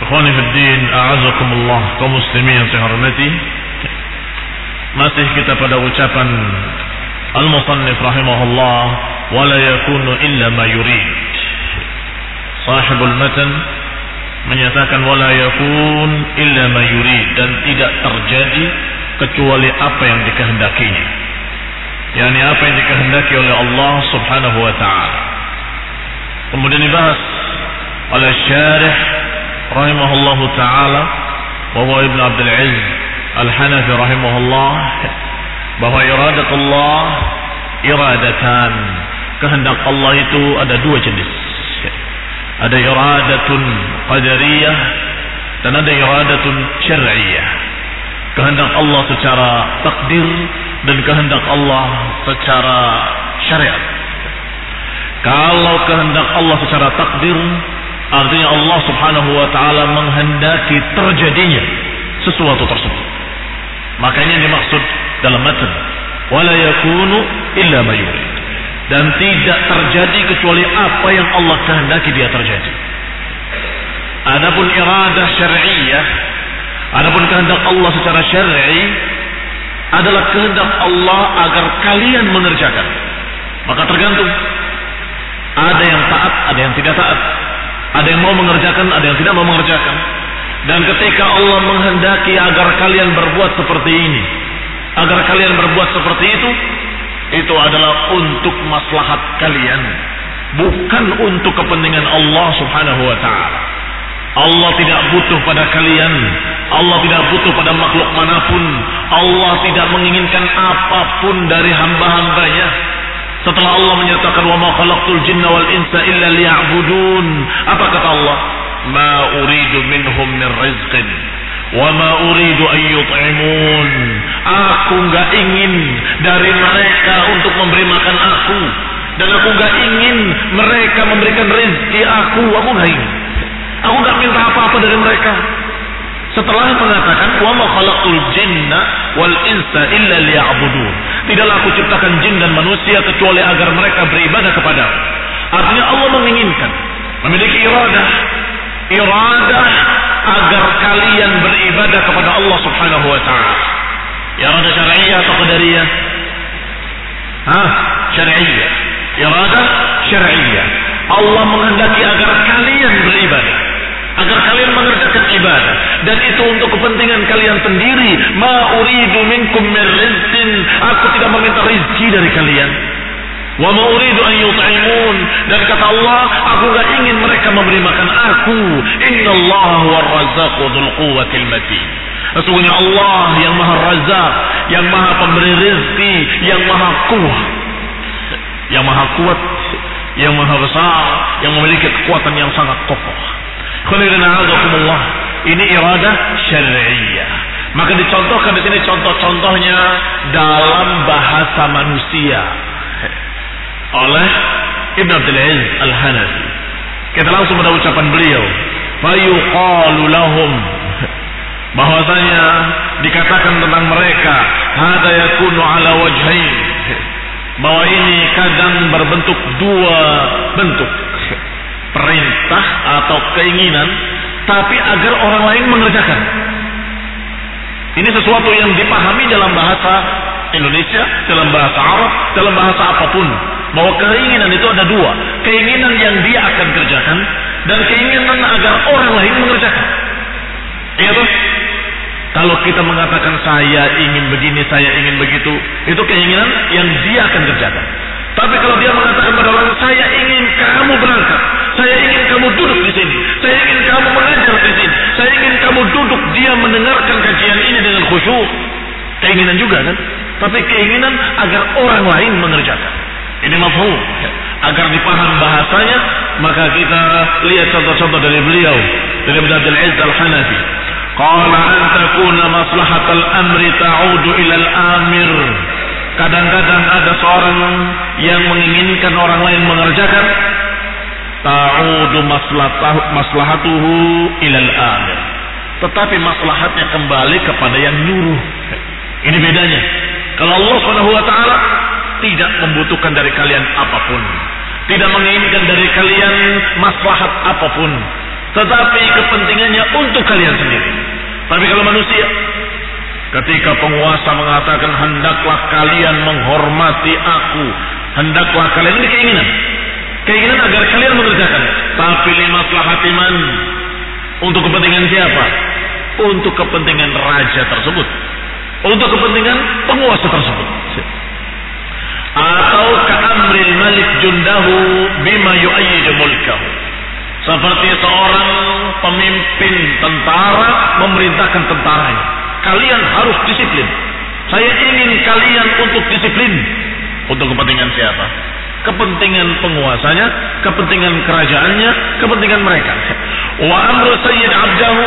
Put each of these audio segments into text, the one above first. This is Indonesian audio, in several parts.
Ikhwani fi din, a'azakumullah kaum muslimin yang saya hormati. Masih kita pada ucapan Al-Musannif rahimahullah wala yakunu illa ma yurid. Sahibul matan menyatakan wala yakun illa ma yurid dan tidak terjadi kecuali apa yang dikehendakinya. yakni apa yang dikehendaki oleh Allah Subhanahu wa taala. Kemudian dibahas oleh syarih rahimahullahu taala bahwa Ibn Abdul Aziz Al-Hanafi rahimahullah bahwa iradatullah iradatan kehendak Allah itu ada dua jenis. Ada iradatun qadariyah dan ada iradatun syar'iyah. Kehendak Allah secara takdir dan kehendak Allah secara syariat. Kalau kehendak Allah secara takdir Artinya Allah subhanahu wa ta'ala menghendaki terjadinya sesuatu tersebut. Makanya dimaksud dalam matan. Wala yakunu illa ma Dan tidak terjadi kecuali apa yang Allah kehendaki dia terjadi. Adapun iradah syar'iyah, adapun kehendak Allah secara syar'i adalah kehendak Allah agar kalian mengerjakan. Maka tergantung. Ada yang taat, ada yang tidak taat. Ada yang mau mengerjakan, ada yang tidak mau mengerjakan. Dan ketika Allah menghendaki agar kalian berbuat seperti ini, agar kalian berbuat seperti itu, itu adalah untuk maslahat kalian, bukan untuk kepentingan Allah Subhanahu wa taala. Allah tidak butuh pada kalian, Allah tidak butuh pada makhluk mana pun, Allah tidak menginginkan apa pun dari hamba-hambanya. Setelah Allah menyatakan wa ma khalaqtul jinna wal insa illa liya'budun. Apa kata Allah? Ma uridu minhum min rizqin wa ma uridu an yut'imun. Aku enggak ingin dari mereka untuk memberi makan aku dan aku enggak ingin mereka memberikan rezeki aku. Aku enggak ingin. Aku enggak minta apa-apa dari mereka. Setelah mengatakan wa ma khalaqtul jinna wal insa illa liya'budun. Tidaklah aku ciptakan jin dan manusia kecuali agar mereka beribadah kepada. Artinya Allah menginginkan memiliki iradah iradah agar kalian beribadah kepada Allah Subhanahu wa taala. Iradah syar'iyyah atau qadariyah? Hah? Syar'iyyah. Iradah syar'iyyah. Allah menghendaki agar kalian beribadah agar kalian mengerjakan ibadah. Dan itu untuk kepentingan kalian sendiri. Ma uridu minkum aku tidak meminta rezeki dari kalian. Wa ma uridu an yut'imun. Dan kata Allah aku enggak ingin mereka memberi makan aku. Innallaha huwar razzaqu dzul quwwatil matin. Sesungguhnya Allah yang maha razak, yang maha pemberi rezeki, yang maha kuat. Yang maha kuat, yang maha besar, yang memiliki kekuatan yang sangat kokoh. Ini iradah syariah. Maka dicontohkan di sini contoh-contohnya dalam bahasa manusia oleh Ibn Abdul Aziz Al-Hanafi. Kita langsung pada ucapan beliau. Fayuqalu lahum bahwasanya dikatakan tentang mereka hada yakunu ala wajhain bahwa ini kadang berbentuk dua bentuk perintah atau keinginan tapi agar orang lain mengerjakan. Ini sesuatu yang dipahami dalam bahasa Indonesia dalam bahasa Arab dalam bahasa apa pun bahwa keinginan itu ada dua. Keinginan yang dia akan kerjakan dan keinginan agar orang lain mengerjakan. Iya tuh? Kalau kita mengatakan saya ingin begini, saya ingin begitu, itu keinginan yang dia akan kerjakan. Tapi kalau dia mengatakan pada orang, saya ingin kamu berangkat, saya ingin kamu duduk di sini, saya ingin kamu mengajar di sini, saya ingin kamu duduk dia mendengarkan kajian ini dengan khusyuk. Keinginan juga kan? Tapi keinginan agar orang lain mengerjakan. Ini mafhum. Agar dipaham bahasanya, maka kita lihat contoh-contoh dari beliau, dari Abdul Aziz Al-Hanafi. Qala an takuna maslahatal amri ta'udu ilal amir. Kadang-kadang ada seorang yang menginginkan orang lain mengerjakan ta'udu maslahatuhu ilal amir. Tetapi maslahatnya kembali kepada yang nyuruh. Ini bedanya. Kalau Allah Subhanahu wa taala tidak membutuhkan dari kalian apa pun, tidak menginginkan dari kalian maslahat apa pun, tetapi kepentingannya untuk kalian sendiri. Tapi kalau manusia, ketika penguasa mengatakan hendaklah kalian menghormati aku, hendaklah kalian ini keinginan, keinginan agar kalian mengerjakan. Tapi lima hatiman untuk kepentingan siapa? Untuk kepentingan raja tersebut, untuk kepentingan penguasa tersebut. Atau ka'amril malik jundahu bima yu'ayyidu mulkahu seperti seorang pemimpin tentara memerintahkan tentaranya. Kalian harus disiplin. Saya ingin kalian untuk disiplin. Untuk kepentingan siapa? Kepentingan penguasanya, kepentingan kerajaannya, kepentingan mereka. Wa amru sayyid abdahu,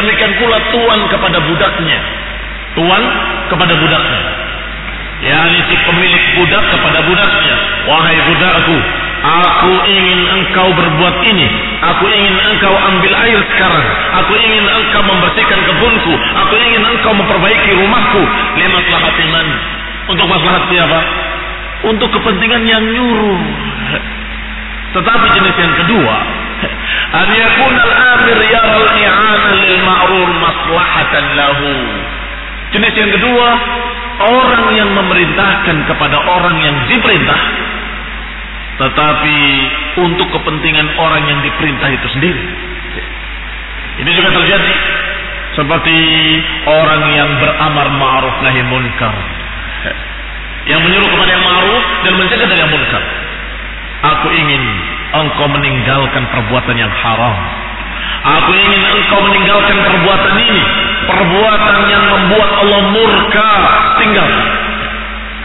demikian pula tuan kepada budaknya. Tuan kepada budaknya. Yani si pemilik budak kepada budaknya. Wahai budakku, Aku ingin engkau berbuat ini. Aku ingin engkau ambil air sekarang. Aku ingin engkau membersihkan kebunku. Aku ingin engkau memperbaiki rumahku. Lima selahatiman. Untuk masalah siapa? Untuk kepentingan yang nyuruh. Tetapi jenis yang kedua. An yakun al-amir yaral i'ana lil ma'rur maslahatan lahu. Jenis yang kedua. Orang yang memerintahkan kepada orang yang diperintah tetapi untuk kepentingan orang yang diperintah itu sendiri. Ini juga terjadi seperti orang yang beramar ma'ruf nahi munkar. Yang menyuruh kepada yang ma'ruf dan mencegah dari yang munkar. Aku ingin engkau meninggalkan perbuatan yang haram. Aku ingin engkau meninggalkan perbuatan ini. Perbuatan yang membuat Allah murka. Tinggal.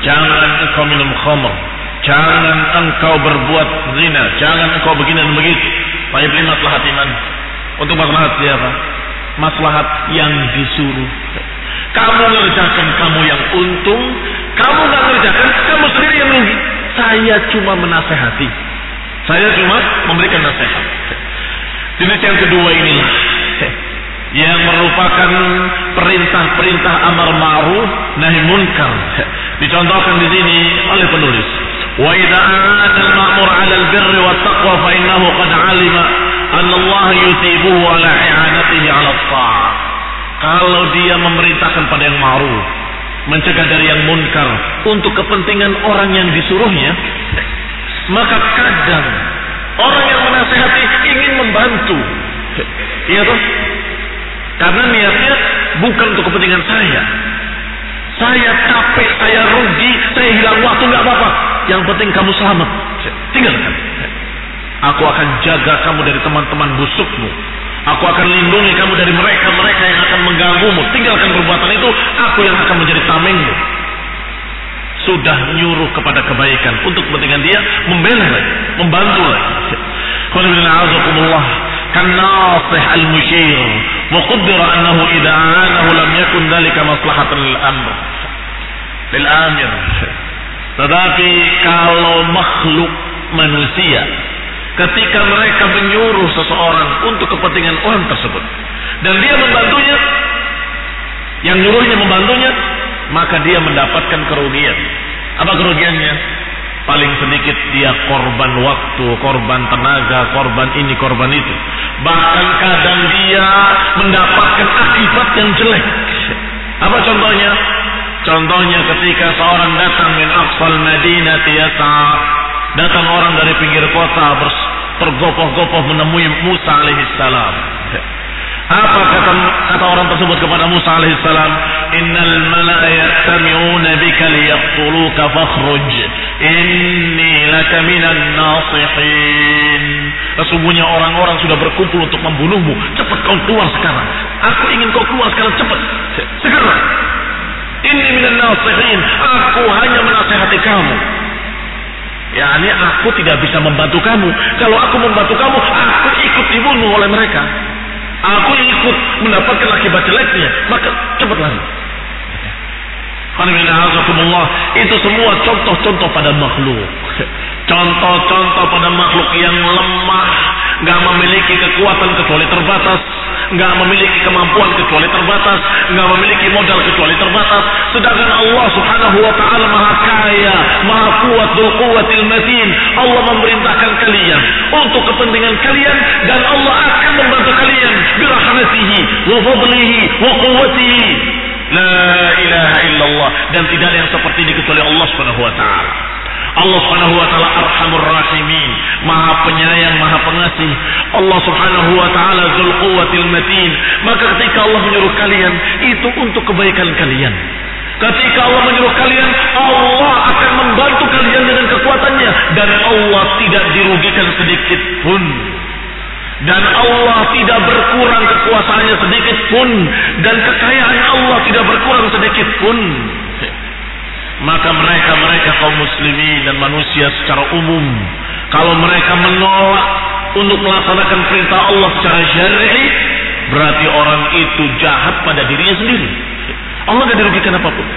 Jangan engkau minum khamr Jangan engkau berbuat zina, jangan engkau begini dan begitu. Tapi beli maslahat iman. Untuk maslahat siapa? Maslahat yang disuruh. Kamu ngerjakan kamu yang untung, kamu nggak ngerjakan kamu sendiri yang rugi. Saya cuma menasehati. Saya cuma memberikan nasihat. Jenis yang kedua ini yang merupakan perintah-perintah amar ma'ruf nahi munkar. Dicontohkan di sini oleh penulis. Wa idza al-ma'mur 'ala al-birri wat taqwa fa innahu qad 'alima anna Allah yusibuhu ala i'anatihi 'ala at-ta'ah kalau dia memerintahkan pada yang ma'ruf mencegah dari yang munkar untuk kepentingan orang yang disuruhnya maka kadang orang yang menasehati ingin membantu iya tuh karena niatnya bukan untuk kepentingan saya saya capek, saya rugi, saya hilang waktu nggak apa-apa. Yang penting kamu selamat. Tinggalkan. Aku akan jaga kamu dari teman-teman busukmu. Aku akan lindungi kamu dari mereka-mereka yang akan mengganggumu. Tinggalkan perbuatan itu, aku yang akan menjadi tamengmu. Sudah nyuruh kepada kebaikan untuk kepentingan dia, membela lagi, membantu lagi. Qaddara annahu idza aanahu lam yakun dhalika maslahatan lil amr lil amir tetapi kalau makhluk manusia ketika mereka menyuruh seseorang untuk kepentingan orang tersebut dan dia membantunya yang nyuruhnya membantunya maka dia mendapatkan kerugian apa kerugiannya paling sedikit dia korban waktu, korban tenaga, korban ini, korban itu. Bahkan kadang dia mendapatkan akibat yang jelek. Apa contohnya? Contohnya ketika seorang datang min aqsal Madinah yasa datang orang dari pinggir kota tergopoh-gopoh menemui Musa alaihissalam. Apa kata kata orang tersebut kepada Musa alaihissalam? Innal mala'a yastami'una bika liyaqtuluka fakhruj. Inni laka minan nasihin. Sesungguhnya orang-orang sudah berkumpul untuk membunuhmu. Cepat kau keluar sekarang. Aku ingin kau keluar sekarang cepat. Segera. Inni minan nasihin. Aku hanya menasihati kamu. Ya, ini aku tidak bisa membantu kamu. Kalau aku membantu kamu, aku ikut dibunuh oleh mereka. Aku ikut mendapatkan akibat jeleknya, maka cepat lari. Itu semua contoh-contoh pada makhluk. Contoh-contoh pada makhluk yang lemah, nggak memiliki kekuatan kecuali terbatas, nggak memiliki kemampuan kecuali terbatas, nggak memiliki modal kecuali terbatas. Sedangkan Allah Subhanahu wa taala Maha Kaya, Maha Kuat, Dzul Matin. Allah memerintahkan kalian untuk kepentingan kalian dan Allah akan membantu kalian birahmatihi wa fadlihi wa quwwatihi. La ilaha illallah dan tidak ada yang seperti ini kecuali Allah Subhanahu wa taala. Allah Subhanahu wa taala Arhamur Rahimin, Maha Penyayang, Maha Pengasih. Allah Subhanahu wa taala Dzul Quwwatil Matin. Maka ketika Allah menyuruh kalian, itu untuk kebaikan kalian. Ketika Allah menyuruh kalian, Allah akan membantu kalian dengan kekuatannya dan Allah tidak dirugikan sedikit pun. Dan Allah tidak berkurang kekuasaannya sedikit pun dan kekayaan Allah tidak berkurang sedikit pun maka mereka-mereka kaum muslimin dan manusia secara umum kalau mereka menolak untuk melaksanakan perintah Allah secara syar'i berarti orang itu jahat pada dirinya sendiri. Allah tidak dirugikan apa pun.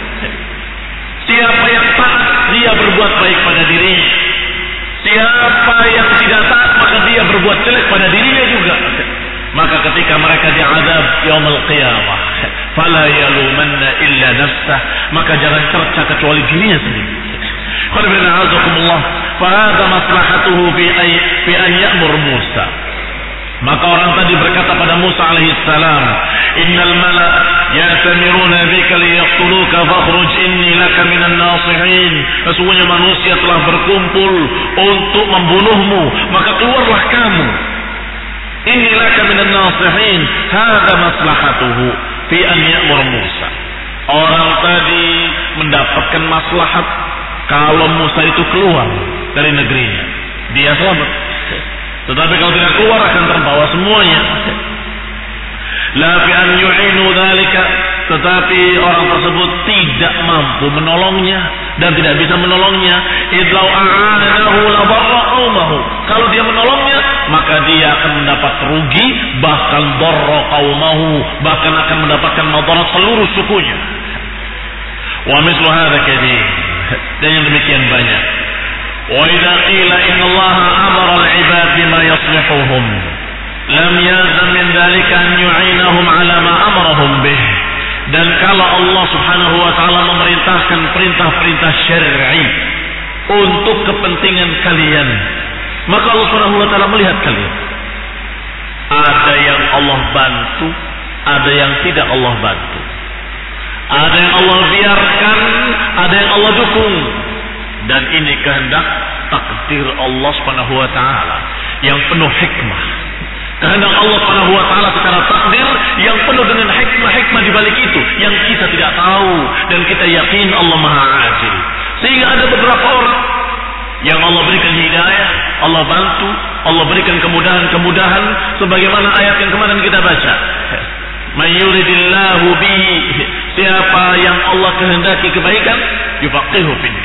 Siapa yang taat dia berbuat baik pada dirinya. Siapa yang tidak taat maka dia berbuat jelek pada dirinya juga maka ketika mereka diadab yaumul qiyamah fala yalumanna illa nafsah maka jangan cerca kecuali dirinya sendiri. Qad bin azakumullah fa hadha maslahatuhu fi ay fi an ya'mur Musa. Maka orang tadi berkata pada Musa alaihissalam innal mala yatamiruna bika liyaqtuluka fakhruj inni laka minan nasihin. Sesungguhnya manusia telah berkumpul untuk membunuhmu maka keluarlah kamu inni laka minan nasihin hadha maslahatuhu fi an ya'mur Musa. Orang tadi mendapatkan maslahat kalau Musa itu keluar dari negerinya. Dia selamat. Tetapi kalau tidak keluar akan terbawa semuanya. La fi an yu'inu dzalika tetapi orang tersebut tidak mampu menolongnya dan tidak bisa menolongnya idlau a'anahu labarra qaumahu kalau dia menolongnya maka dia akan mendapat rugi bahkan darra qaumahu bahkan akan mendapatkan madarat seluruh sukunya. Wa mislu hadza kathir. Dan yang demikian banyak. Wa idza qila inna Allah amara al-ibad bima yaslihuhum. Lam yazam min dhalika an yu'inahum ala ma amarahum bih. Dan kalau Allah Subhanahu wa taala memerintahkan perintah-perintah syar'i untuk kepentingan kalian, maka Allah Subhanahu wa taala melihat kalian. Ada yang Allah bantu, ada yang tidak Allah bantu. Ada yang Allah biarkan, ada yang Allah dukung. Dan ini kehendak takdir Allah Subhanahu wa taala yang penuh hikmah Kehendak Allah Subhanahu wa taala secara takdir yang penuh dengan hikmah-hikmah di balik itu yang kita tidak tahu dan kita yakin Allah Maha Adil. Sehingga ada beberapa orang yang Allah berikan hidayah, Allah bantu, Allah berikan kemudahan-kemudahan sebagaimana ayat yang kemarin kita baca. Mayyuridillahu bihi siapa yang Allah kehendaki kebaikan yufaqihu fid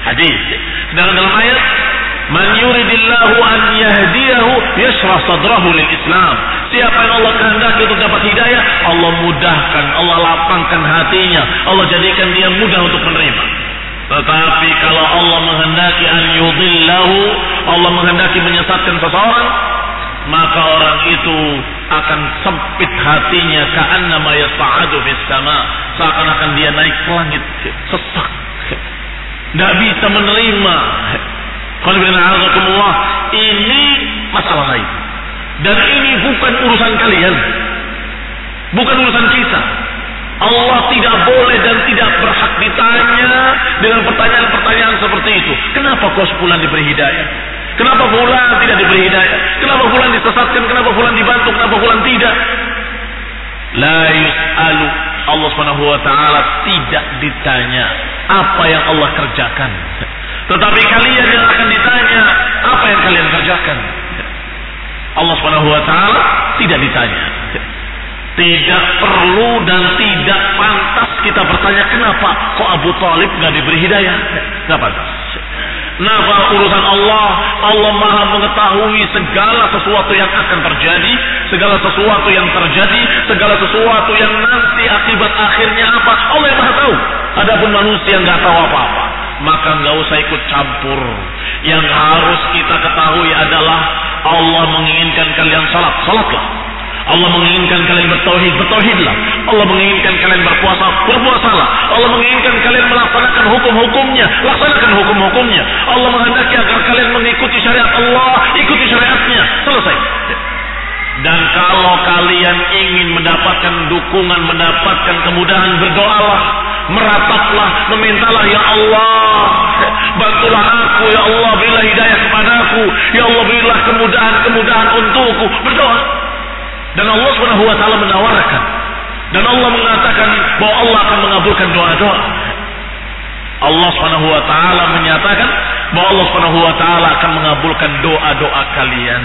Hadis. Sedangkan dalam ayat Man yuridillahu an yahdiyahu yashrah sadrahu lil Islam. Siapa yang Allah kehendaki untuk dapat hidayah, Allah mudahkan, Allah lapangkan hatinya, Allah jadikan dia mudah untuk menerima. Tetapi kalau Allah menghendaki an yudillahu, Allah menghendaki menyesatkan seseorang, maka orang itu akan sempit hatinya ka'annama yas'adu fis sama, seakan-akan dia naik ke langit, sesak. Tidak bisa menerima ini masalah lain. Dan ini bukan urusan kalian. Bukan urusan kita. Allah tidak boleh dan tidak berhak ditanya dengan pertanyaan-pertanyaan seperti itu. Kenapa kau sebulan diberi hidayah? Kenapa bulan tidak diberi hidayah? Kenapa bulan disesatkan? Kenapa bulan dibantu? Kenapa bulan tidak? La yus'alu Allah taala tidak ditanya apa yang Allah kerjakan. Tetapi kalian yang akan ditanya, apa yang kalian kerjakan? Allah taala tidak ditanya. Tidak perlu dan tidak pantas kita bertanya kenapa kok Abu Talib nggak diberi hidayah? Nggak pantas. Kenapa urusan Allah? Allah maha mengetahui segala sesuatu yang akan terjadi, segala sesuatu yang terjadi, segala sesuatu yang nanti akibat akhirnya apa? Allah yang maha tahu. Adapun manusia nggak tahu apa-apa maka nggak usah ikut campur. Yang harus kita ketahui adalah Allah menginginkan kalian salat, salatlah. Allah menginginkan kalian bertauhid, bertauhidlah. Allah menginginkan kalian berpuasa, berpuasalah. Allah menginginkan kalian melaksanakan hukum-hukumnya, laksanakan hukum-hukumnya. Allah menghendaki agar kalian mengikuti syariat Allah, ikuti syariatnya. Selesai. Dan kalau kalian ingin mendapatkan dukungan, mendapatkan kemudahan, berdoalah, merapatlah, memintalah ya Allah, bantulah aku ya Allah, berilah hidayah kepadaku, ya Allah berilah kemudahan-kemudahan untukku, berdoa. Dan Allah Subhanahu wa taala menawarkan dan Allah mengatakan bahwa Allah akan mengabulkan doa-doa. Allah Subhanahu wa taala menyatakan bahwa Allah Subhanahu wa taala akan mengabulkan doa-doa kalian.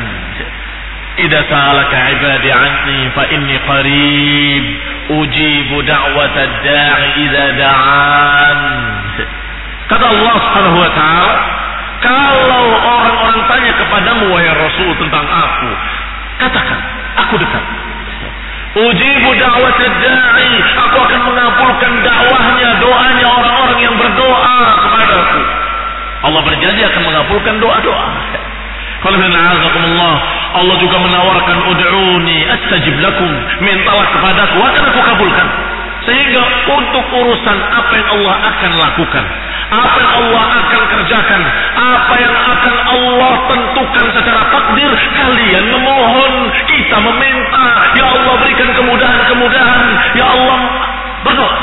Ida sa'alaka 'ibadi 'anni fa inni qarib ujibu da'wata da'i idza da'an. Kata Allah Subhanahu wa taala, kalau orang-orang tanya kepadamu wahai Rasul tentang aku, katakan aku dekat. Ujibu da'wat da'i aku akan mengabulkan dakwahnya doanya orang-orang yang berdoa kepadaku. Allah berjanji akan mengabulkan doa-doa. Allah juga menawarkan ud'uni astajib lakum. Mintalah kepadaku akan aku kabulkan. Sehingga untuk urusan apa yang Allah akan lakukan, apa yang Allah akan kerjakan, apa yang akan Allah tentukan secara takdir, kalian memohon, kita meminta, ya Allah berikan kemudahan-kemudahan, ya Allah berdoa.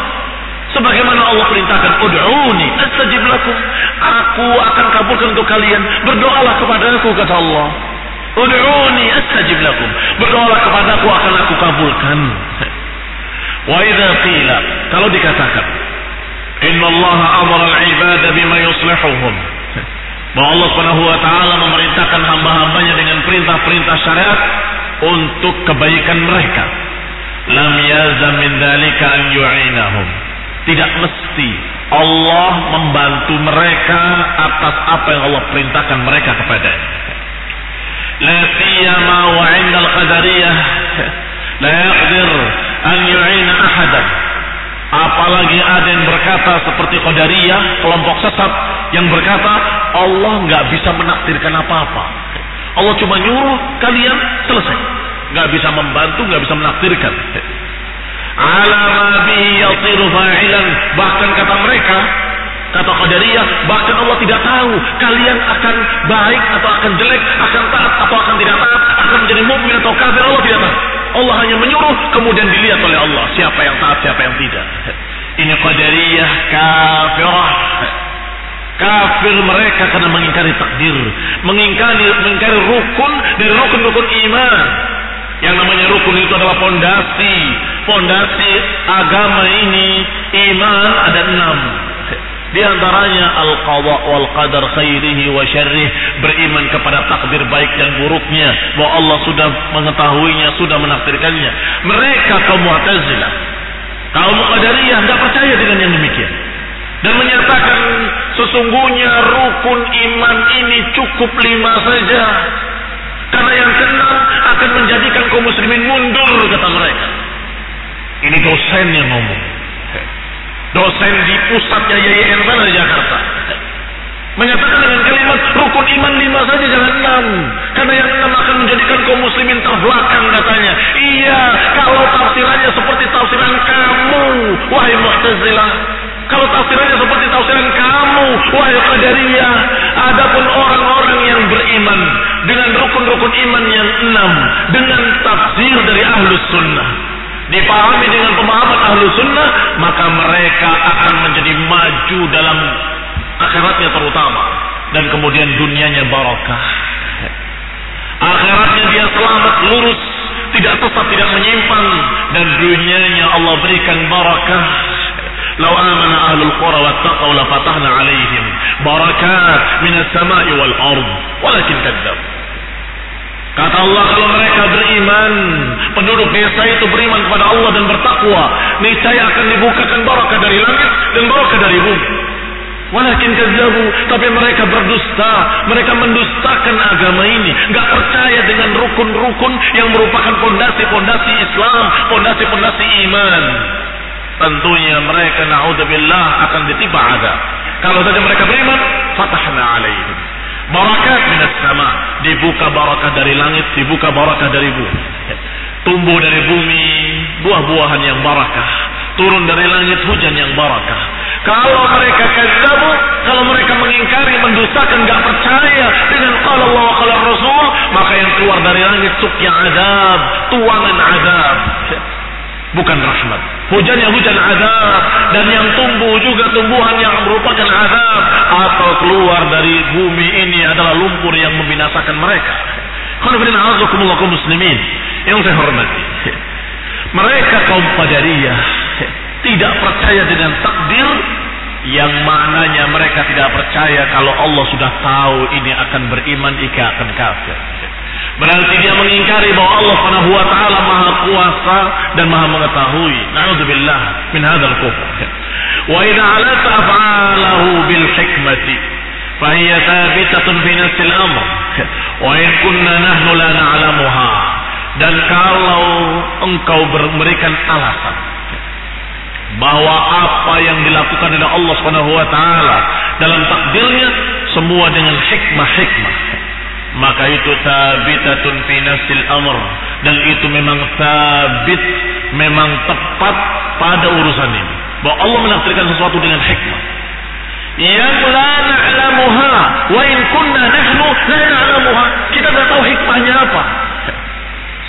Sebagaimana Allah perintahkan, Ud'uni astajib lakum. Aku akan kabulkan untuk kalian. Berdoalah kepada aku, kata Allah. Ud'uni astajib lakum. Berdoalah kepada aku akan aku kabulkan. Wa qila, kalau dikatakan, Inna Allah amara al-ibada bima yuslihuhum. Bahwa Allah Subhanahu wa taala memerintahkan hamba-hambanya dengan perintah-perintah syariat untuk kebaikan mereka. Lam yazam min dzalika an yu'inahum tidak mesti Allah membantu mereka atas apa yang Allah perintahkan mereka kepada. La siyama wa 'inda al-qadariyah la yaqdir an yu'ina ahadan. Apalagi ada yang berkata seperti Qadariyah, kelompok sesat yang berkata Allah nggak bisa menakdirkan apa-apa. Allah cuma nyuruh kalian selesai. Nggak bisa membantu, nggak bisa menakdirkan fa'ilan bahkan kata mereka kata Qadariyah bahkan Allah tidak tahu kalian akan baik atau akan jelek akan taat atau akan tidak taat akan menjadi mukmin atau kafir Allah tidak tahu Allah hanya menyuruh kemudian dilihat oleh Allah siapa yang taat siapa yang tidak ini Qadariyah kafirah kafir mereka karena mengingkari takdir mengingkari mengingkari rukun dari rukun-rukun iman yang namanya rukun itu adalah pondasi. Pondasi agama ini iman ada enam. Di antaranya al-qadha wal qadar khairihi wa syarrih, beriman kepada takdir baik dan buruknya, bahwa Allah sudah mengetahuinya, sudah menakdirkannya. Mereka kaum Mu'tazilah, kaum Qadariyah tidak percaya dengan yang demikian. Dan menyatakan sesungguhnya rukun iman ini cukup lima saja. Karena yang keenam akan menjadikan kaum muslimin mundur kata mereka. Ini dosen yang ngomong. Dosen di pusatnya YIN sana di Jakarta. Menyatakan dengan kalimat rukun iman lima saja jangan enam. Karena yang enam akan menjadikan kaum muslimin terbelakang katanya. Iya, kalau tafsirannya seperti tafsiran kamu, wahai Mu'tazilah. Kalau tafsirannya seperti tafsiran kamu, wahai Qadariyah. Adapun orang-orang yang beriman dengan rukun-rukun iman yang enam. Dengan tafsir dari ahlus sunnah dipahami dengan pemahaman ahlu sunnah, maka mereka akan menjadi maju dalam akhiratnya terutama. Dan kemudian dunianya barokah. Akhiratnya dia selamat, lurus, tidak sesat, tidak menyimpang. Dan dunianya Allah berikan barakah. Lau amana ahlul qura wattaqaw lafatahna alaihim barakat minas sama'i wal ard. Walakin kadzab. Kata Allah kalau mereka beriman, penduduk desa itu beriman kepada Allah dan bertakwa, niscaya akan dibukakan barakah dari langit dan barakah dari bumi. Walakin kazzabu, tapi mereka berdusta, mereka mendustakan agama ini, nggak percaya dengan rukun-rukun yang merupakan pondasi-pondasi Islam, pondasi-pondasi iman. Tentunya mereka naudzubillah akan ditiba ada. Kalau saja mereka beriman, fatahna alaihim Barakat minas sama. Dibuka barakah dari langit, dibuka barakah dari bumi. Tumbuh dari bumi buah-buahan yang barakah. Turun dari langit hujan yang barakah. Kalau mereka kadzabu, kalau mereka mengingkari, mendustakan, nggak percaya dengan kalau Allah kalau Rasul, maka yang keluar dari langit suknya azab, tuangan azab bukan rahmat. Hujannya hujan azab dan yang tumbuh juga tumbuhan yang merupakan azab atau keluar dari bumi ini adalah lumpur yang membinasakan mereka. Muslimin yang saya hormati. Mereka kaum Qadariyah tidak percaya dengan takdir yang maknanya mereka tidak percaya kalau Allah sudah tahu ini akan beriman ika akan kafir. Berarti dia mengingkari bahwa Allah Subhanahu wa taala Maha Kuasa dan Maha mengetahui. Nauzubillah min hadzal kufr. Wa idza alata af'alahu bil hikmati fahiya thabitatun fi nafsil amr. Wa in kunna nahnu la na'lamuha. Dan kalau engkau memberikan alasan bahwa apa yang dilakukan oleh Allah Subhanahu wa taala dalam takdirnya semua dengan hikmah-hikmah maka itu tabitatun fi nafsil amr. Dan itu memang tabit memang tepat pada urusan ini. Bahwa Allah menakdirkan sesuatu dengan hikmah. Yang la na'lamuha wa in kunna nahnu la na'lamuha. Kita tidak tahu hikmahnya apa.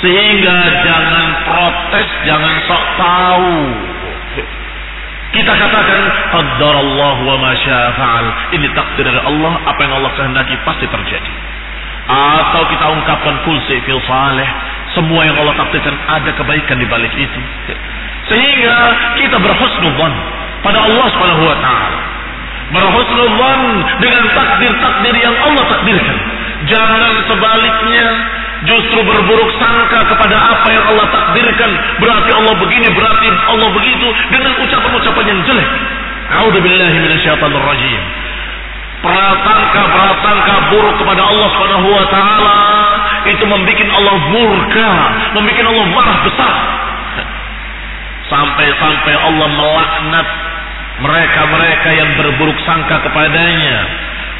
Sehingga jangan protes jangan sok tahu. Kita katakan Allah wa ma ini takdir dari Allah apa yang Allah kehendaki pasti terjadi atau kita ungkapkan kul fil saleh semua yang Allah takdirkan ada kebaikan di balik itu. Sehingga kita berhusnudzon pada Allah Subhanahu wa taala. Berhusnudzon dengan takdir-takdir yang Allah takdirkan. Jangan sebaliknya justru berburuk sangka kepada apa yang Allah takdirkan. Berarti Allah begini berarti Allah begitu dengan ucapan-ucapan yang jelek. A'udzubillahi minasyaitonir rajim prasangka-prasangka buruk kepada Allah Subhanahu wa taala itu membuat Allah murka, membuat Allah marah besar. Sampai-sampai Allah melaknat mereka-mereka yang berburuk sangka kepadanya.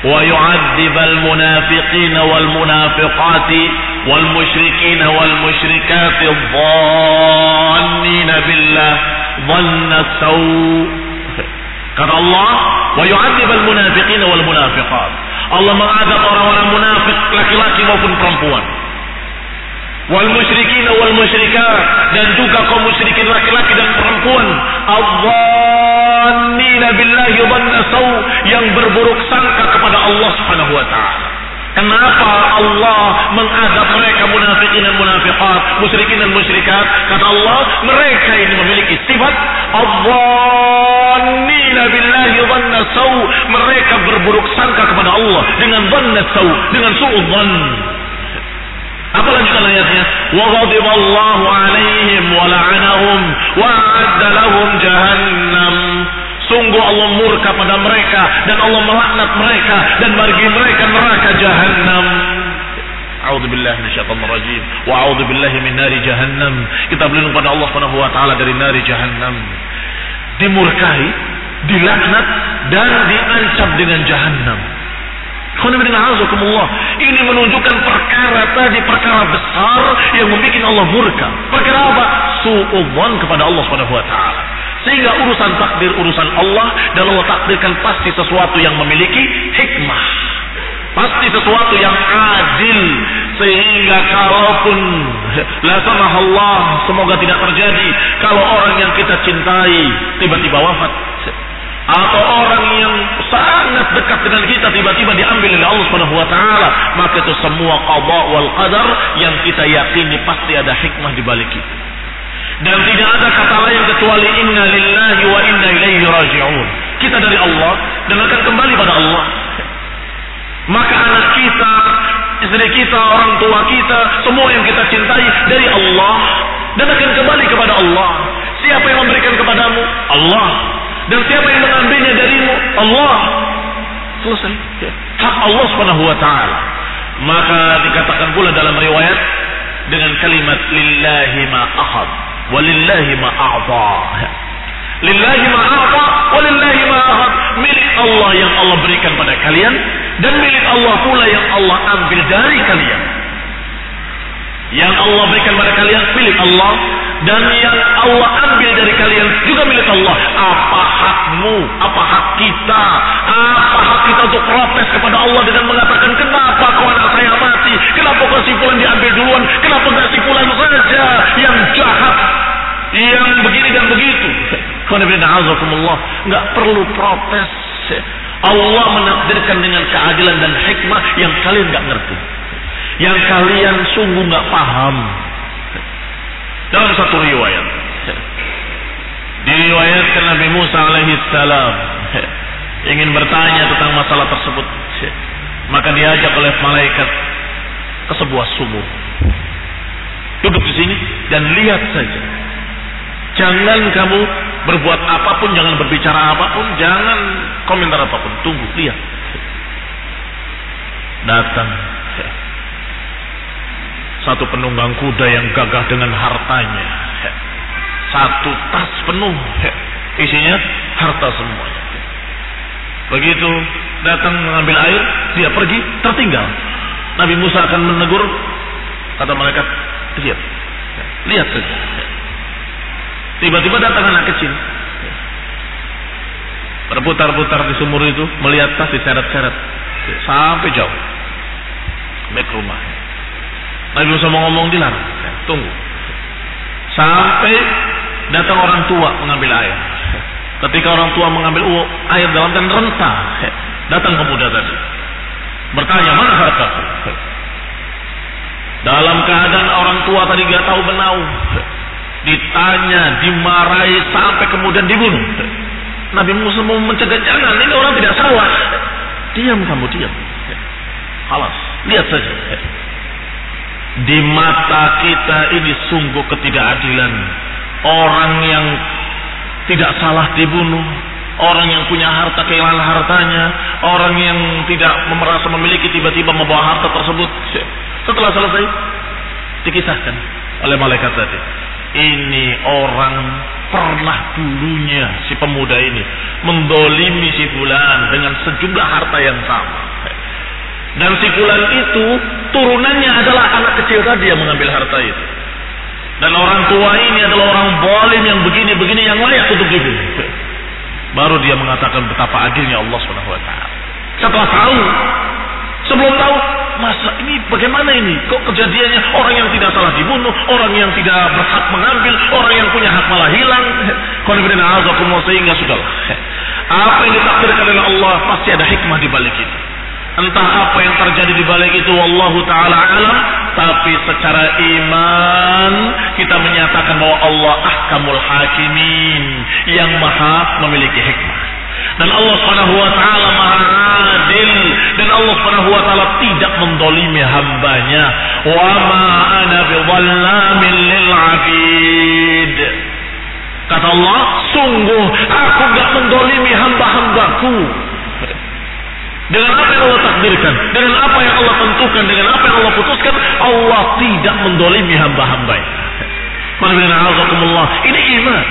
Wa yu'adzibal munafiqina wal munafiqati wal musyrikina wal musyrikati dhannina billah dhanna saw' Kata Allah, wa yu'adzibal munafiqin wal munafiqat. Allah mengadab orang-orang munafik laki-laki maupun perempuan. Wal musyrikin wal musyrikat dan juga kaum musyrikin laki-laki dan perempuan. Adzannina billahi dhanna yang berburuk sangka kepada Allah Subhanahu wa taala. Kenapa Allah mengadab mereka munafikin dan munafiqat, musyrikin dan musyrikat? Kata Allah, mereka ini memiliki sifat Al-dhannina billahi dhanna saw, berburuk sangka kepada Allah dengan dhannatau, dengan su'udzan. Apa lanjutan ayatnya? Wa ghadiballahu 'alaihim wa la'anahum wa 'adda murka pada mereka dan Allah melaknat mereka dan bagi mereka neraka jahannam. A'udzu billahi minasyaitonir rajim wa a'udzu billahi min nari jahannam. Kita berlindung pada Allah Subhanahu wa taala dari nari jahannam. Dimurkai, dilaknat dan diancam dengan jahannam. Ini menunjukkan perkara tadi perkara besar yang membuat Allah murka. Perkara apa? Su'udzon kepada Allah Subhanahu wa taala. Sehingga urusan takdir urusan Allah dan Allah takdirkan pasti sesuatu yang memiliki hikmah. Pasti sesuatu yang adil sehingga kalaupun la Allah semoga tidak terjadi kalau orang yang kita cintai tiba-tiba wafat atau orang yang sangat dekat dengan kita tiba-tiba diambil oleh Allah Subhanahu wa taala, maka itu semua qada wal qadar yang kita yakini pasti ada hikmah di balik itu. Dan tidak ada kata lain kecuali inna lillahi wa inna ilaihi raji'un. Kita dari Allah dan akan kembali pada Allah. Maka anak kita, istri kita, orang tua kita, semua yang kita cintai dari Allah dan akan kembali kepada Allah. Siapa yang memberikan kepadamu? Allah. Dan siapa yang mengambilnya darimu? Allah. Selesai. Hak Allah Subhanahu wa taala. Maka dikatakan pula dalam riwayat dengan kalimat lillahi ma akhad walillahi ma a'ta. Lillahi ma a'ta walillahi ma akhad. Milik Allah yang Allah berikan pada kalian dan milik Allah pula yang Allah ambil dari kalian. Yang Allah berikan pada kalian milik Allah dan yang Allah ambil dari kalian juga milik Allah. Apa hakmu? Apa hak kita? Apa hak kita untuk protes kepada Allah dengan mengatakan kenapa kau anak saya mati? Kenapa kau simpulan diambil duluan? Kenapa nggak simpulan saja yang jahat? Yang begini dan begitu. Nggak perlu protes. Allah menakdirkan dengan keadilan dan hikmah yang kalian nggak ngerti. Yang kalian sungguh nggak paham. Dalam satu riwayat. Diriwayatkan Nabi Musa alaihi salam ingin bertanya tentang masalah tersebut. Maka diajak oleh malaikat ke sebuah sumur. Duduk di sini dan lihat saja. Jangan kamu berbuat apa pun, jangan berbicara apa pun, jangan komentar apa pun. Tunggu, lihat. Datang satu penunggang kuda yang gagah dengan hartanya. Satu tas penuh. Isinya harta semuanya. Begitu datang mengambil air, dia pergi, tertinggal. Nabi Musa akan menegur, kata malaikat, lihat, lihat saja. Tiba-tiba datang anak kecil. Berputar-putar di sumur itu, melihat tas diseret-seret. Sampai jauh. Baik rumah. Nabi Musa mau ngomong dilarang. Tunggu. Sampai datang orang tua mengambil air. Ketika orang tua mengambil air dalam dan rentah. Datang pemuda tadi. Bertanya, mana hartaku? Dalam keadaan orang tua tadi gak tahu benau. Ditanya, dimarahi, sampai kemudian dibunuh. Nabi Musa mau mencegah, jangan, ini orang tidak salah. Diam kamu, diam. Halas, lihat saja. Di mata kita ini sungguh ketidakadilan. Orang yang tidak salah dibunuh, orang yang punya harta kehilangan hartanya, orang yang tidak merasa memiliki tiba-tiba membawa harta tersebut. Setelah selesai, dikisahkan oleh malaikat tadi. Ini orang pernah dulunya si pemuda ini mendolimi si bulan dengan sejumlah harta yang sama. Dan si fulan itu turunannya adalah anak kecil tadi yang mengambil harta itu. Dan orang tua ini adalah orang bolim yang begini-begini yang layak untuk hidup. Baru dia mengatakan betapa adilnya Allah Subhanahu wa taala. Setelah tahu, sebelum tahu, masa ini bagaimana ini? Kok kejadiannya orang yang tidak salah dibunuh, orang yang tidak berhak mengambil, orang yang punya hak malah hilang. sehingga sudahlah. Apa yang ditakdirkan oleh Allah pasti ada hikmah di balik itu. Entah apa yang terjadi di balik itu wallahu taala alam, tapi secara iman kita menyatakan bahwa Allah ahkamul hakimin yang maha memiliki hikmah. Dan Allah Subhanahu wa taala maha dan Allah Subhanahu wa taala tidak mendolimi hambanya. Wa ma ana bidhallamin lil 'abid. Kata Allah, sungguh aku gak mendolimi hamba-hambaku. Dengan apa yang Allah takdirkan, dengan apa yang Allah tentukan, dengan apa yang Allah putuskan, Allah tidak mendolimi hamba-hambanya. Ini iman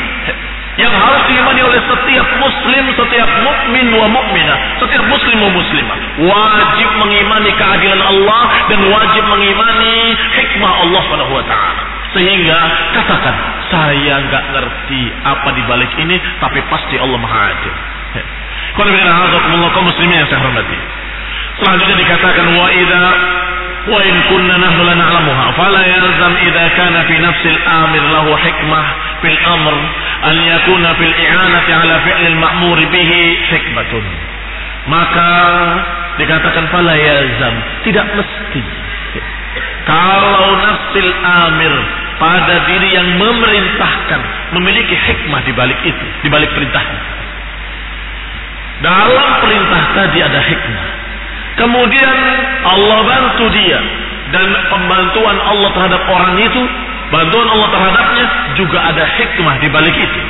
yang harus diimani oleh setiap muslim, setiap mukmin wa mukminah, setiap muslim wa muslimah. Wajib mengimani keadilan Allah dan wajib mengimani hikmah Allah Subhanahu wa. Sehingga katakan, saya nggak ngerti apa di balik ini, tapi pasti Allah Maha Adil. Kaum muslimin yang saya hormati. Selanjutnya dikatakan wa idza wa in kunna nahnu la na'lamuha fala yalzam idza kana fi nafsi al-amir lahu hikmah fil amr an yakuna fil i'anati ala fi'l al-ma'mur bihi hikmatun. Maka dikatakan fala yalzam, tidak mesti. Kalau nafsil amir pada diri yang memerintahkan memiliki hikmah di balik itu, di balik perintahnya. Dalam perintah tadi ada hikmah. Kemudian Allah bantu dia dan pembantuan Allah terhadap orang itu, bantuan Allah terhadapnya juga ada hikmah di balik itu.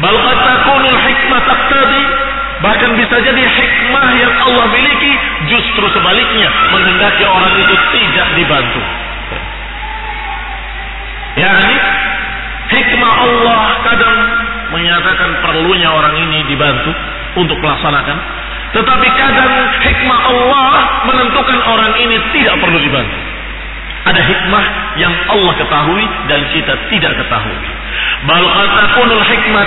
Bal takunul hikmah taqtadi bahkan bisa jadi hikmah yang Allah miliki justru sebaliknya menghendaki orang itu tidak dibantu. Yani hikmah Allah kadang menyatakan perlunya orang ini dibantu untuk melaksanakan. Tetapi kadang hikmah Allah menentukan orang ini tidak perlu dibantu. Ada hikmah yang Allah ketahui dan kita tidak ketahui. Bal qad hikmah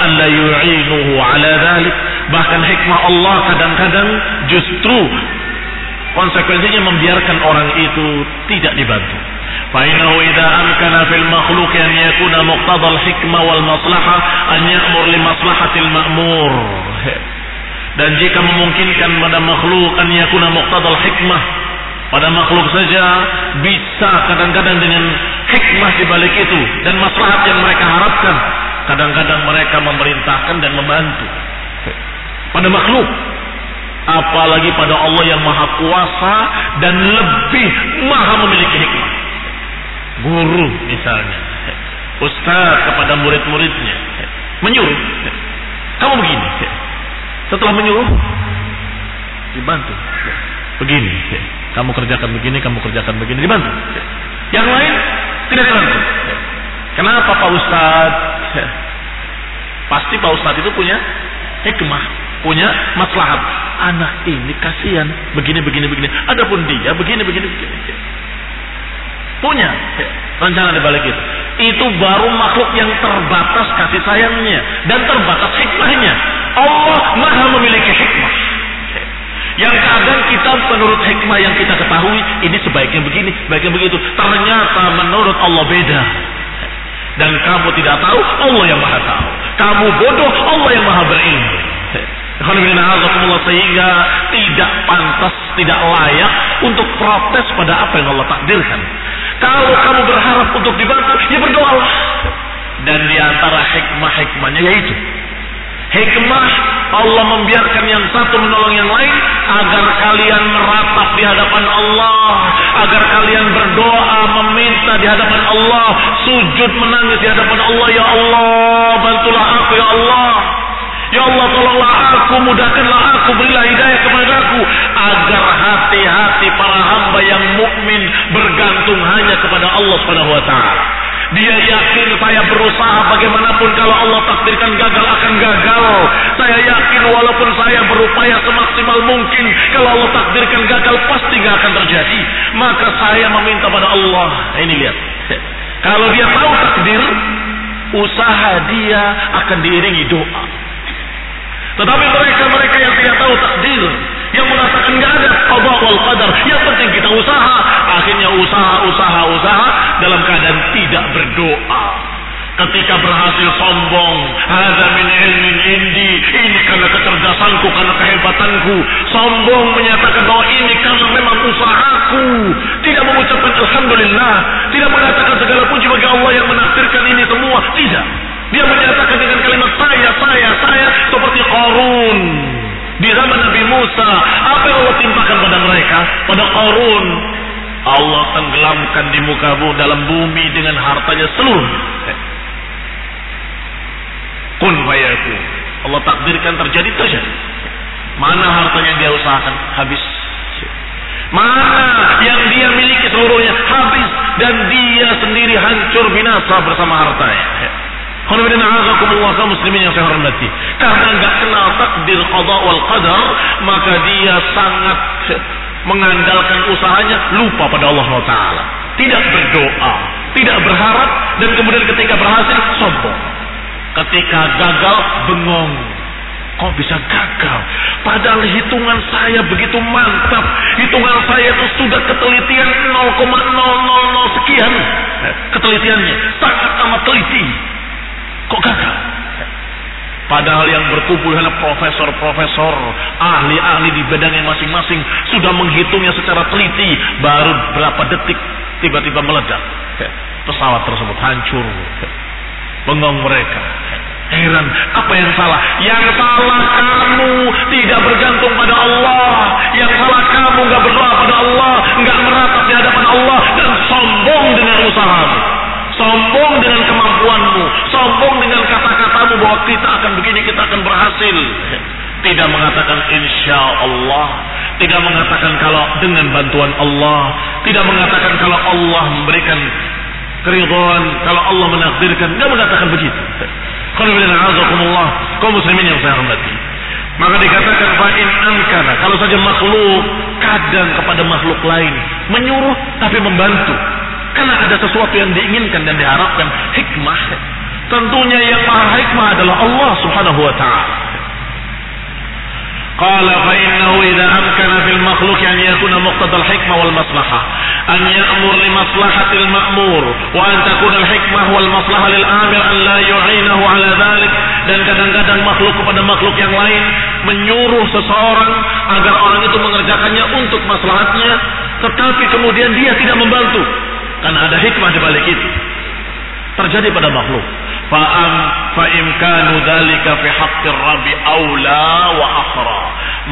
an la yu'inuhu ala dhalik. Bahkan hikmah Allah kadang-kadang justru konsekuensinya membiarkan orang itu tidak dibantu. فإنه إذا أمكن في المخلوق أن يكون مقتضى الحكمة والمصلحة أن يأمر لمصلحة المأمور dan jika memungkinkan pada makhluk an yakuna muqtadal hikmah pada makhluk saja bisa kadang-kadang dengan hikmah di balik itu dan maslahat yang mereka harapkan kadang-kadang mereka memerintahkan dan membantu pada makhluk apalagi pada Allah yang maha kuasa dan lebih maha memiliki hikmah guru misalnya. Ustaz kepada murid-muridnya. Menyuruh. Kamu begini. Setelah menyuruh dibantu. Begini. Kamu kerjakan begini kamu kerjakan begini dibantu. Yang lain tidak dibantu. Kenapa Pak Ustaz? Pasti Pak Ustaz itu punya hikmah punya maslahat. Anak ini kasihan. Begini begini begini. Adapun dia begini begini begini punya rencana di balik itu. Itu baru makhluk yang terbatas kasih sayangnya dan terbatas hikmahnya. Allah maha memiliki hikmah. Yang kadang kita menurut hikmah yang kita ketahui ini sebaiknya begini, sebaiknya begitu. Ternyata menurut Allah beda. Dan kamu tidak tahu, Allah yang maha tahu. Kamu bodoh, Allah yang maha berilmu. Sehingga tidak pantas, tidak layak untuk protes pada apa yang Allah takdirkan. Kalau kamu berharap untuk dibantu, ya berdoalah. Dan di antara hikmah-hikmahnya yaitu hikmah Allah membiarkan yang satu menolong yang lain agar kalian meratap di hadapan Allah, agar kalian berdoa meminta di hadapan Allah, sujud menangis di hadapan Allah, ya Allah, bantulah aku ya Allah. Ya Allah tolonglah aku, mudahkanlah aku, berilah hidayah kepada aku agar hati-hati para hamba yang mukmin bergantung hanya kepada Allah Subhanahu wa taala. Dia yakin saya berusaha bagaimanapun kalau Allah takdirkan gagal akan gagal. Saya yakin walaupun saya berupaya semaksimal mungkin kalau Allah takdirkan gagal pasti gak akan terjadi. Maka saya meminta pada Allah. Ini lihat. Kalau dia tahu takdir, usaha dia akan diiringi doa. Tetapi mereka-mereka yang tidak tahu takdir, yang mengatakan nggak ada qada wal qadar, yang penting kita usaha, akhirnya usaha, usaha, usaha dalam keadaan tidak berdoa. Ketika berhasil sombong, ada min ilmin indi, ini karena kecerdasanku, karena kehebatanku. Sombong menyatakan bahwa ini karena memang usahaku. Tidak mengucapkan Alhamdulillah. Tidak mengatakan segala puji bagi Allah yang menakdirkan ini semua. Tidak. Dia menyatakan dengan kalimat saya, saya, saya seperti Qarun di zaman Nabi Musa. Apa yang Allah timpakan pada mereka? Pada Qarun. Allah tenggelamkan di muka bumi dalam bumi dengan hartanya seluruh. Kun fayaku. Allah takdirkan terjadi terjadi. Mana hartanya dia usahakan? Habis. Mana yang dia miliki seluruhnya? Habis. Dan dia sendiri hancur binasa bersama hartanya. Kaum muslimin yang saya hormati. Karena nggak kenal takdir qada wal qadar, maka dia sangat mengandalkan usahanya lupa pada Allah Taala. Tidak berdoa, tidak berharap dan kemudian ketika berhasil sombong. Ketika gagal bengong. Kok bisa gagal? Padahal hitungan saya begitu mantap. Hitungan saya itu sudah ketelitian 0,000 sekian. Ketelitiannya sangat amat teliti. Kok gagal? Padahal yang berkumpul adalah profesor-profesor, ahli-ahli di bidangnya masing-masing sudah menghitungnya secara teliti. Baru berapa detik tiba-tiba meledak. Pesawat tersebut hancur. Bengong mereka. Heran, apa yang salah? Yang salah insya Allah, tidak mengatakan kalau dengan bantuan Allah, tidak mengatakan kalau Allah memberikan keridhaan, kalau Allah menakdirkan, nggak mengatakan begitu. Kalau Allah, kaum muslimin yang saya hormati. Maka dikatakan fa'in amkana. Kalau saja makhluk kadang kepada makhluk lain menyuruh tapi membantu. Karena ada sesuatu yang diinginkan dan diharapkan hikmah. Tentunya yang maha hikmah adalah Allah Subhanahu wa taala. قال فإنه إذا أمكن في المخلوق أن يكون مقتضى الحكمة والمصلحة أن يأمر لمصلحة المأمور وأن تكون الحكمة والمصلحة للآمر أن لا يعينه على ذلك dan kadang-kadang makhluk kepada makhluk yang lain menyuruh seseorang agar orang itu mengerjakannya untuk maslahatnya tetapi kemudian dia tidak membantu karena ada hikmah di balik itu terjadi pada makhluk fa'am fa'imkanu dhalika fi haqqir rabbi aula wa akhra.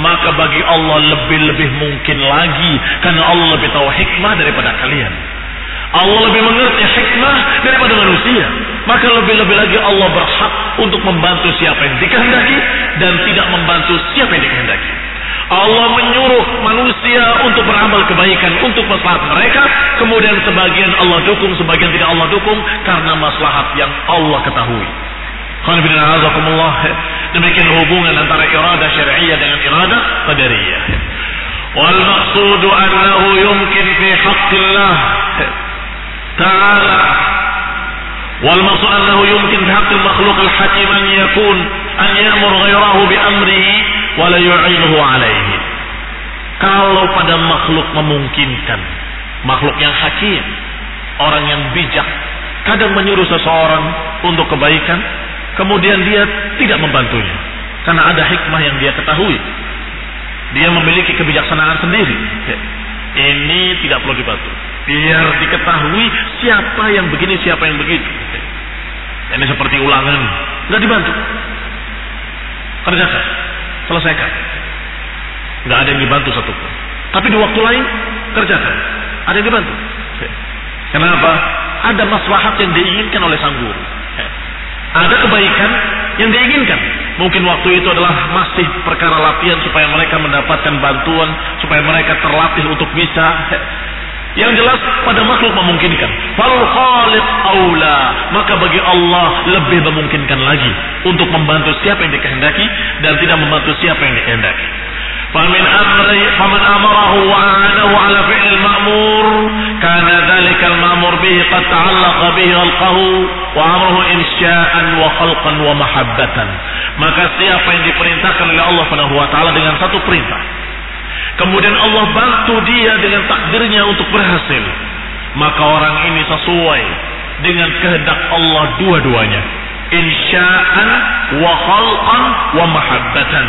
Maka bagi Allah lebih-lebih mungkin lagi karena Allah lebih tahu hikmah daripada kalian. Allah lebih mengerti hikmah daripada manusia. Maka lebih-lebih lagi Allah berhak untuk membantu siapa yang dikehendaki dan tidak membantu siapa yang dikehendaki Allah menyuruh manusia untuk beramal kebaikan untuk maslahat mereka. Kemudian sebagian Allah dukung, sebagian tidak Allah dukung karena maslahat yang Allah ketahui. Demikian hubungan antara irada syariah dengan irada qadariyah. Wal maqsudu annahu yumkin fi haqqillah ta'ala wal maqsud annahu yumkin fi haqqil makhluq al hakim an yakun an ya'mur ghayrahu bi amrihi wala yu'inuhu alaihi. Kalau pada makhluk memungkinkan, makhluk yang hakim, orang yang bijak, kadang menyuruh seseorang untuk kebaikan, kemudian dia tidak membantunya. Karena ada hikmah yang dia ketahui. Dia memiliki kebijaksanaan sendiri. Ini tidak perlu dibantu. Biar diketahui siapa yang begini, siapa yang begitu. Ini seperti ulangan. Nggak dibantu. Kerjakan selesaikan. Nggak ada yang dibantu satupun. Tapi di waktu lain kerjakan. Ada yang dibantu. Kenapa? Ada maslahat yang diinginkan oleh sang guru. Ada kebaikan yang diinginkan. Mungkin waktu itu adalah masih perkara latihan supaya mereka mendapatkan bantuan, supaya mereka terlatih untuk bisa yang jelas pada makhluk memungkinkan. Fal khaliq aula. Maka bagi Allah lebih memungkinkan lagi untuk membantu siapa yang dikehendaki dan tidak membantu siapa yang dikehendaki. Famin amri faman amarahu wa a'anahu ala fi'l ma'mur kana dhalika al-ma'mur bihi qad ta'allaqa bihi khalqahu wa amruhu insya'an wa khalqan wa mahabbatan. Maka siapa yang diperintahkan oleh Allah Subhanahu wa taala dengan satu perintah Kemudian Allah bantu dia dengan takdirnya untuk berhasil. Maka orang ini sesuai dengan kehendak Allah dua-duanya. Insya'an wa khalqan wa mahabbatan.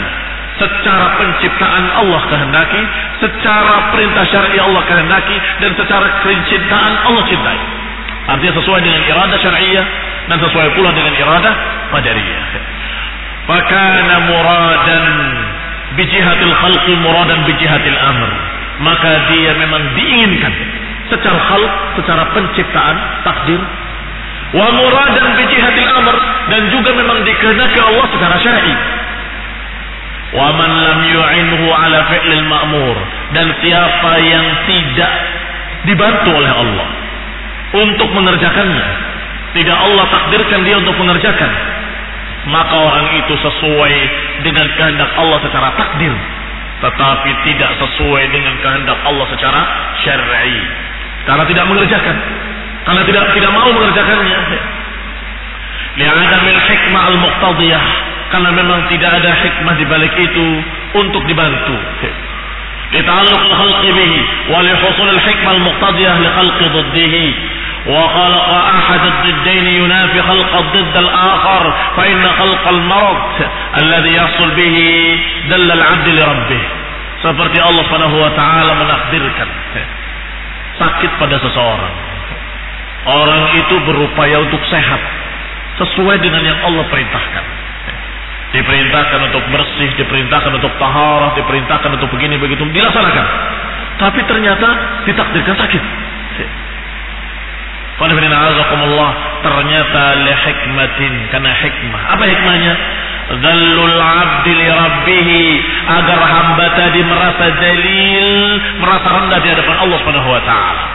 Secara penciptaan Allah kehendaki, secara perintah syar'i Allah kehendaki, dan secara kecintaan Allah cintai. Artinya sesuai dengan irada syariah dan sesuai pula dengan irada qadariyah. Fakana muradan bijihatil khalqi muradan bijihatil amr. Maka dia memang diinginkan secara khalq, secara penciptaan, takdir. Wa muradan bijihatil amr dan juga memang dikehendaki Allah secara syar'i. Wa man lam yu'inhu ala fi'lil ma'mur dan siapa yang tidak dibantu oleh Allah untuk mengerjakannya, tidak Allah takdirkan dia untuk mengerjakan, maka orang itu sesuai dengan kehendak Allah secara takdir tetapi tidak sesuai dengan kehendak Allah secara syar'i karena tidak mengerjakan karena tidak tidak mau mengerjakannya li'adamil hikmah al-muqtadiyah karena memang tidak ada hikmah di balik itu untuk dibantu لتعلق الخلق به ولحصول الحكمة المقتضية لخلق ضده وخلق أحد الضدين ينافي خلق الضد الآخر فإن خلق المرض الذي يحصل به دل العبد لربه seperti Allah Subhanahu wa taala menakdirkan sakit pada seseorang. Orang itu berupaya untuk sehat sesuai dengan yang Allah perintahkan. Diperintahkan untuk bersih, diperintahkan untuk taharah, diperintahkan untuk begini begitu, dilaksanakan. Tapi ternyata ditakdirkan sakit. Ternyata li hikmatin karena hikmah. Apa hikmahnya? Zallul abdi li rabbih agar hamba tadi merasa jalil, merasa rendah di hadapan Allah Subhanahu wa taala.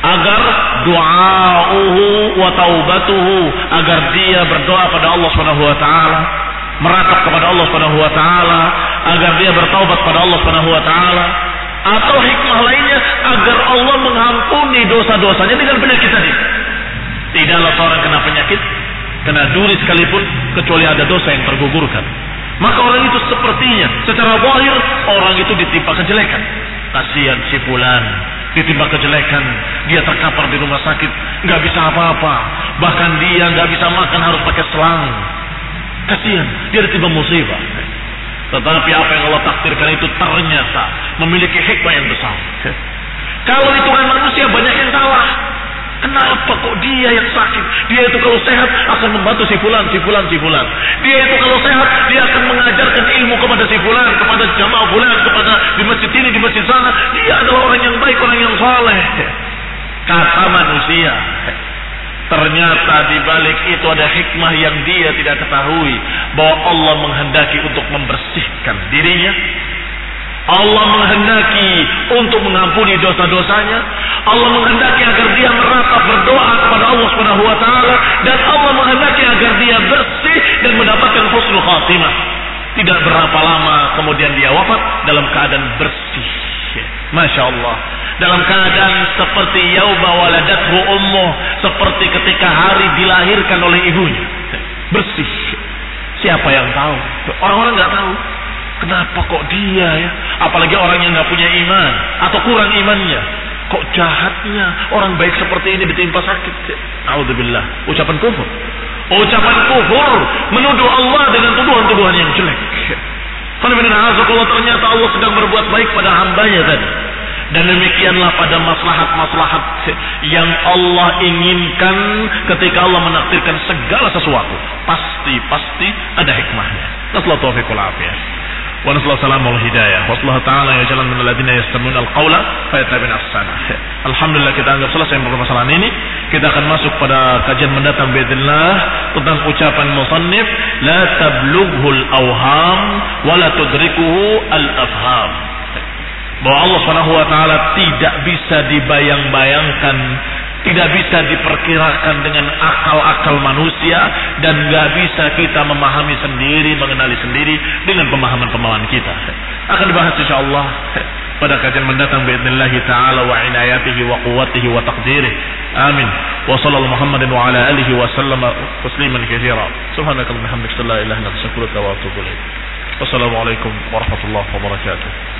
Agar doauhu wa taubatuhu agar dia berdoa pada Allah Subhanahu wa taala, meratap kepada Allah Subhanahu wa taala, agar dia bertaubat pada Allah Subhanahu wa taala, atau hikmah lainnya agar Allah mengampuni dosa-dosanya dengan penyakit tadi. Tidaklah seorang kena penyakit, kena duri sekalipun, kecuali ada dosa yang tergugurkan. Maka orang itu sepertinya, secara zahir, orang itu ditimpa kejelekan. Kasihan si fulan, ditimpa kejelekan, dia terkapar di rumah sakit, nggak bisa apa-apa, bahkan dia nggak bisa makan harus pakai selang. Kasihan, dia ditimpa musibah. Tetapi apa yang Allah takdirkan itu ternyata memiliki hikmah yang besar. Kalau hitungan manusia banyak yang salah. Kenapa kok dia yang sakit? Dia itu kalau sehat akan membantu si fulan, si fulan, si fulan. Dia itu kalau sehat dia akan mengajarkan ilmu kepada si fulan, kepada jamaah fulan, kepada di masjid ini, di masjid sana. Dia adalah orang yang baik, orang yang saleh. Kata manusia. Ternyata di balik itu ada hikmah yang dia tidak ketahui bahwa Allah menghendaki untuk membersihkan dirinya. Allah menghendaki untuk mengampuni dosa-dosanya. Allah menghendaki agar dia meratap berdoa kepada Allah Subhanahu wa taala dan Allah menghendaki agar dia bersih dan mendapatkan husnul khatimah. Tidak berapa lama kemudian dia wafat dalam keadaan bersih. Masya Allah. Dalam keadaan seperti yauba waladathu ummuh seperti ketika hari dilahirkan oleh ibunya. Bersih. Siapa yang tahu? Orang-orang nggak tahu. Kenapa kok dia ya? Apalagi orang yang nggak punya iman atau kurang imannya. Kok jahatnya? Orang baik seperti ini ditimpa sakit. Alhamdulillah ucapan kufur. Ucapan kufur menuduh Allah dengan tuduhan-tuduhan yang jelek kalau ternyata Allah sedang berbuat baik pada hambanya tadi dan demikianlah pada maslahat-maslahat yang Allah inginkan ketika Allah menakdirkan segala sesuatu. Pasti-pasti ada hikmahnya. Nasallahu taufiq wal afiyah. Sallallahu ta'ala ya. Alhamdulillah kita anggap selesai permasalahan ini. Kita akan masuk pada kajian mendatang biidznillah tentang ucapan musannif la tablughul awham wa la tudrikuhu al-afham bahwa Allah Subhanahu wa taala tidak bisa dibayang-bayangkan, tidak bisa diperkirakan dengan akal-akal manusia dan nggak bisa kita memahami sendiri, mengenali sendiri dengan pemahaman-pemahaman kita. Akan dibahas insya Allah pada kajian mendatang biidnillahi ta'ala wa inayatihi wa quwwatihi wa taqdirih. Amin. Wa sallallahu Muhammadin wa ala alihi wa sallama. Subhanakallahumma la ilaha illa anta astaghfiruka wa atubu ilaik. Wassalamualaikum warahmatullahi wabarakatuh.